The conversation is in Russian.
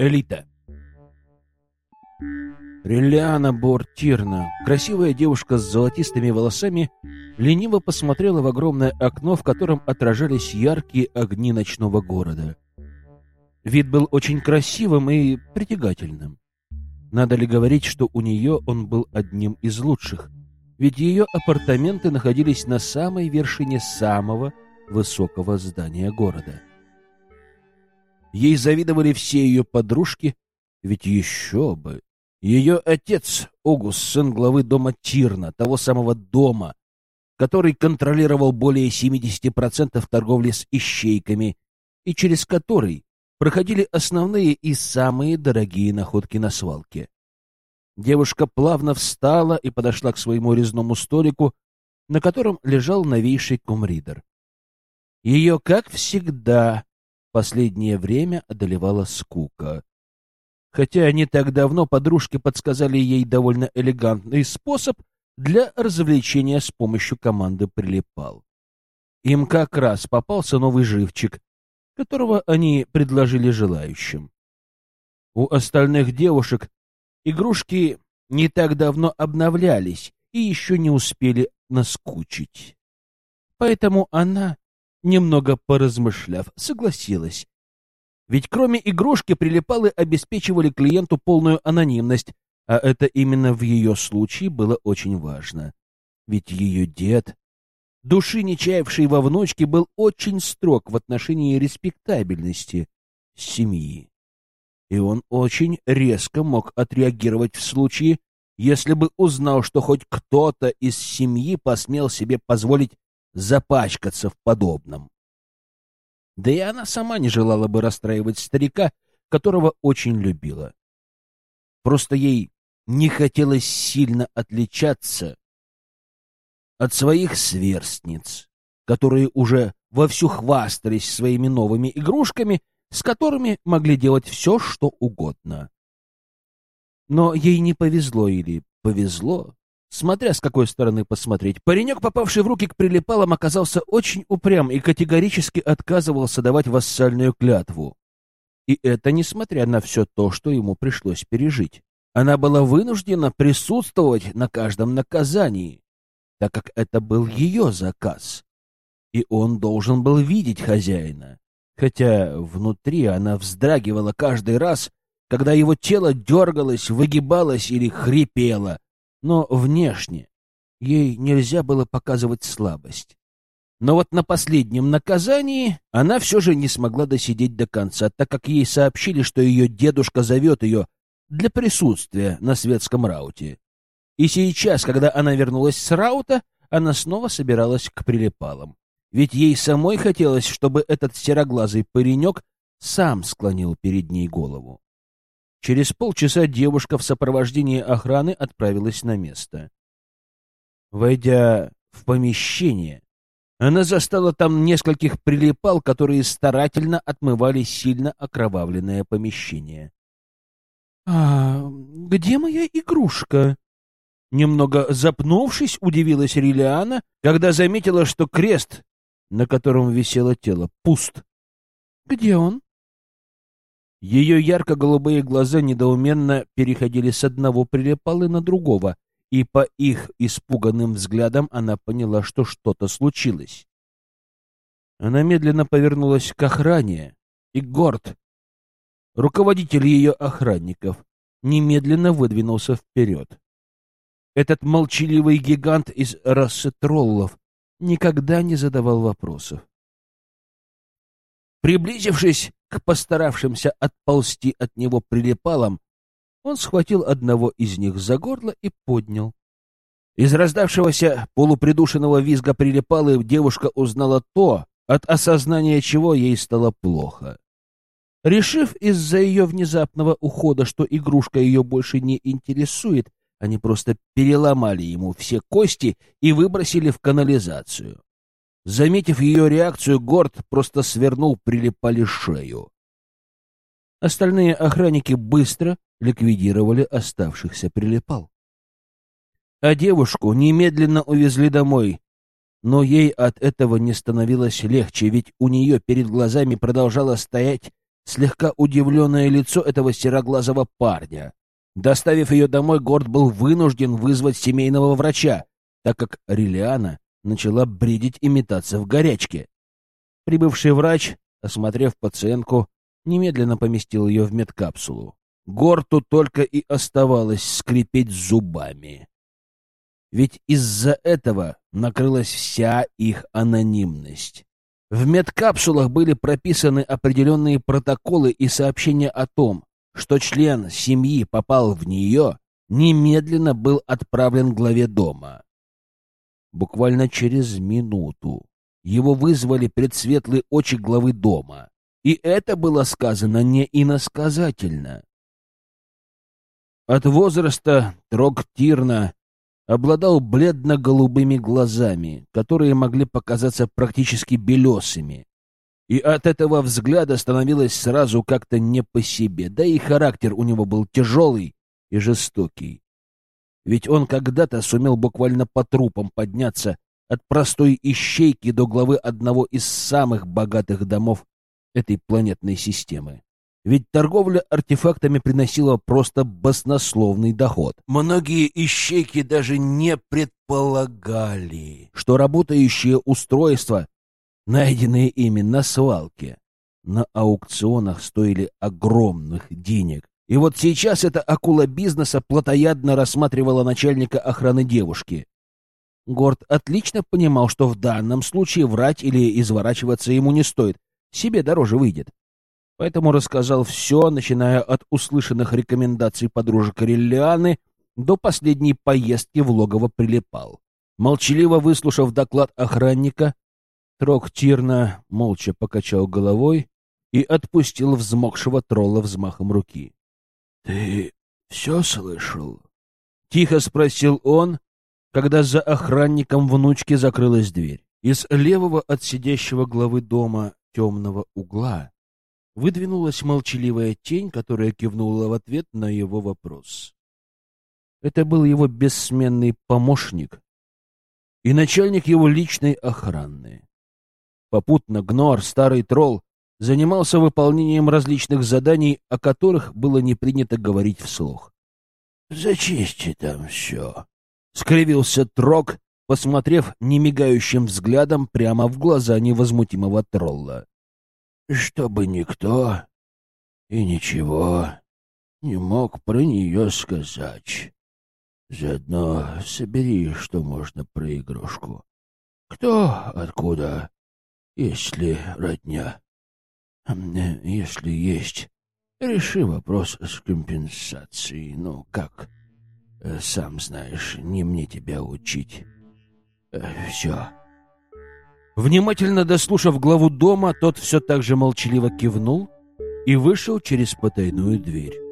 Элита. Релиана Бортирна, красивая девушка с золотистыми волосами, лениво посмотрела в огромное окно, в котором отражались яркие огни ночного города. Вид был очень красивым и притягательным. Надо ли говорить, что у нее он был одним из лучших? Ведь ее апартаменты находились на самой вершине самого высокого здания города. Ей завидовали все ее подружки, ведь еще бы. Ее отец, Огус, сын главы дома Тирна, того самого дома, который контролировал более 70% торговли с ищейками и через который проходили основные и самые дорогие находки на свалке. Девушка плавно встала и подошла к своему резному столику, на котором лежал новейший комридер. Ее, как всегда, последнее время одолевала скука. Хотя не так давно подружки подсказали ей довольно элегантный способ для развлечения с помощью команды «Прилипал». Им как раз попался новый живчик, которого они предложили желающим. У остальных девушек игрушки не так давно обновлялись и еще не успели наскучить. Поэтому она, немного поразмышляв, согласилась. Ведь кроме игрушки прилипалы обеспечивали клиенту полную анонимность, а это именно в ее случае было очень важно. Ведь ее дед души не чаявший во внучке, был очень строг в отношении респектабельности семьи. И он очень резко мог отреагировать в случае, если бы узнал, что хоть кто-то из семьи посмел себе позволить запачкаться в подобном. Да и она сама не желала бы расстраивать старика, которого очень любила. Просто ей не хотелось сильно отличаться от своих сверстниц, которые уже вовсю хвастались своими новыми игрушками, с которыми могли делать все, что угодно. Но ей не повезло или повезло, смотря с какой стороны посмотреть. Паренек, попавший в руки к прилипалам, оказался очень упрям и категорически отказывался давать вассальную клятву. И это несмотря на все то, что ему пришлось пережить. Она была вынуждена присутствовать на каждом наказании, так как это был ее заказ, и он должен был видеть хозяина, хотя внутри она вздрагивала каждый раз, когда его тело дергалось, выгибалось или хрипело, но внешне ей нельзя было показывать слабость. Но вот на последнем наказании она все же не смогла досидеть до конца, так как ей сообщили, что ее дедушка зовет ее для присутствия на светском рауте. И сейчас, когда она вернулась с раута, она снова собиралась к прилипалам. Ведь ей самой хотелось, чтобы этот сероглазый паренек сам склонил перед ней голову. Через полчаса девушка в сопровождении охраны отправилась на место. Войдя в помещение, она застала там нескольких прилипал, которые старательно отмывали сильно окровавленное помещение. — А где моя игрушка? Немного запнувшись, удивилась Рилиана, когда заметила, что крест, на котором висело тело, пуст. «Где он?» Ее ярко-голубые глаза недоуменно переходили с одного прилипалы на другого, и по их испуганным взглядам она поняла, что что-то случилось. Она медленно повернулась к охране, и Горд, руководитель ее охранников, немедленно выдвинулся вперед. Этот молчаливый гигант из расы троллов никогда не задавал вопросов. Приблизившись к постаравшимся отползти от него прилипалам, он схватил одного из них за горло и поднял. Из раздавшегося полупридушенного визга прилипалы девушка узнала то, от осознания чего ей стало плохо. Решив из-за ее внезапного ухода, что игрушка ее больше не интересует, они просто переломали ему все кости и выбросили в канализацию. Заметив ее реакцию, Горд просто свернул прилипали шею. Остальные охранники быстро ликвидировали оставшихся прилипал. А девушку немедленно увезли домой, но ей от этого не становилось легче, ведь у нее перед глазами продолжала стоять слегка удивленное лицо этого сероглазого парня. Доставив ее домой, Горд был вынужден вызвать семейного врача, так как Рилиана начала бредить и метаться в горячке. Прибывший врач, осмотрев пациентку, немедленно поместил ее в медкапсулу. Горту только и оставалось скрипеть зубами. Ведь из-за этого накрылась вся их анонимность. В медкапсулах были прописаны определенные протоколы и сообщения о том, что член семьи попал в нее, немедленно был отправлен главе дома. Буквально через минуту его вызвали пред светлые очи главы дома. И это было сказано не иносказательно. От возраста Трогтирна обладал бледно-голубыми глазами, которые могли показаться практически белесыми. И от этого взгляда становилось сразу как-то не по себе, да и характер у него был тяжелый и жестокий. Ведь он когда-то сумел буквально по трупам подняться от простой ищейки до главы одного из самых богатых домов этой планетной системы. Ведь торговля артефактами приносила просто баснословный доход. Многие ищейки даже не предполагали, что работающие устройства, найденные ими на свалке, на аукционах стоили огромных денег. И вот сейчас эта акула бизнеса плотоядно рассматривала начальника охраны девушки. Горд отлично понимал, что в данном случае врать или изворачиваться ему не стоит, себе дороже выйдет поэтому рассказал все, начиная от услышанных рекомендаций подружек Реллианы до последней поездки в логово прилипал. Молчаливо выслушав доклад охранника, Трок Тирна молча покачал головой и отпустил взмокшего тролла взмахом руки. — Ты все слышал? — тихо спросил он, когда за охранником внучки закрылась дверь. Из левого от сидящего главы дома темного угла выдвинулась молчаливая тень, которая кивнула в ответ на его вопрос. Это был его бессменный помощник и начальник его личной охраны. Попутно Гнор, старый тролл, занимался выполнением различных заданий, о которых было не принято говорить вслух. — Зачисти там все, — скривился Трок, посмотрев немигающим взглядом прямо в глаза невозмутимого тролла чтобы никто и ничего не мог про нее сказать. Заодно собери, что можно про игрушку. Кто, откуда, если родня? Если есть, реши вопрос с компенсацией. Ну, как? Сам знаешь, не мне тебя учить. Все. Внимательно дослушав главу дома, тот все так же молчаливо кивнул и вышел через потайную дверь.